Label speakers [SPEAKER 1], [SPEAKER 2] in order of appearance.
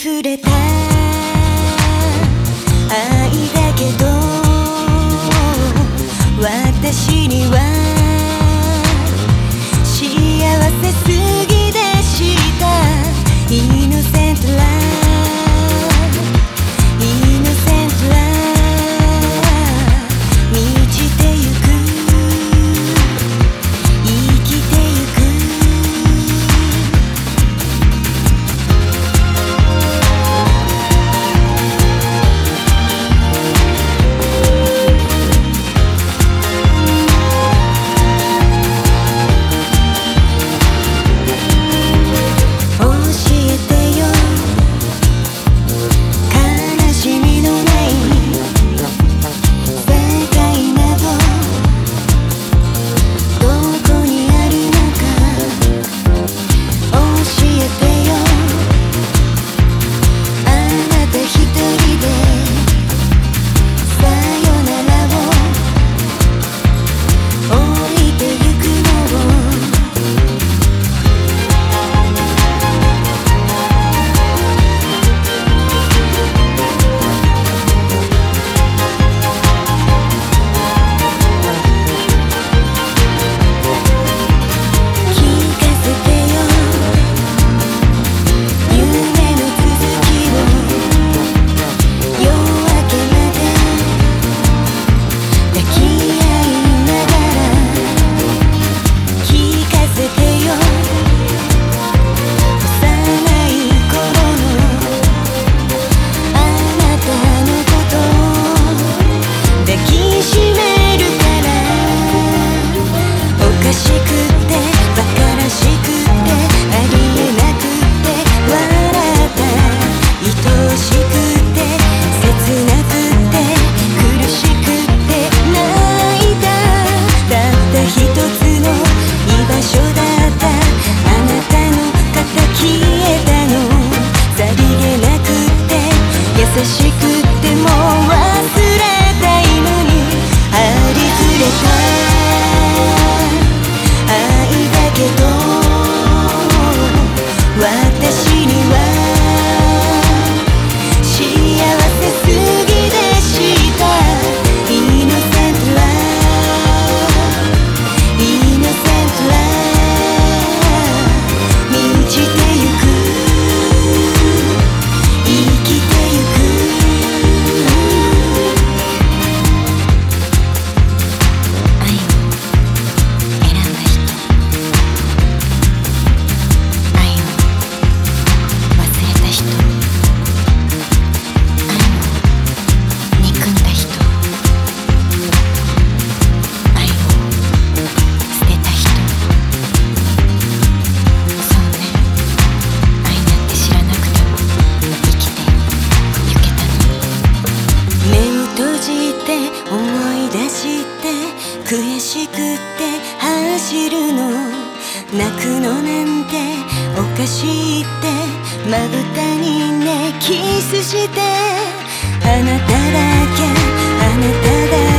[SPEAKER 1] 触れた。愛だけど私には幸せすぎしくても忘れたいのにありふれたかしてまぶたにねキスしてあなただけあなただけ。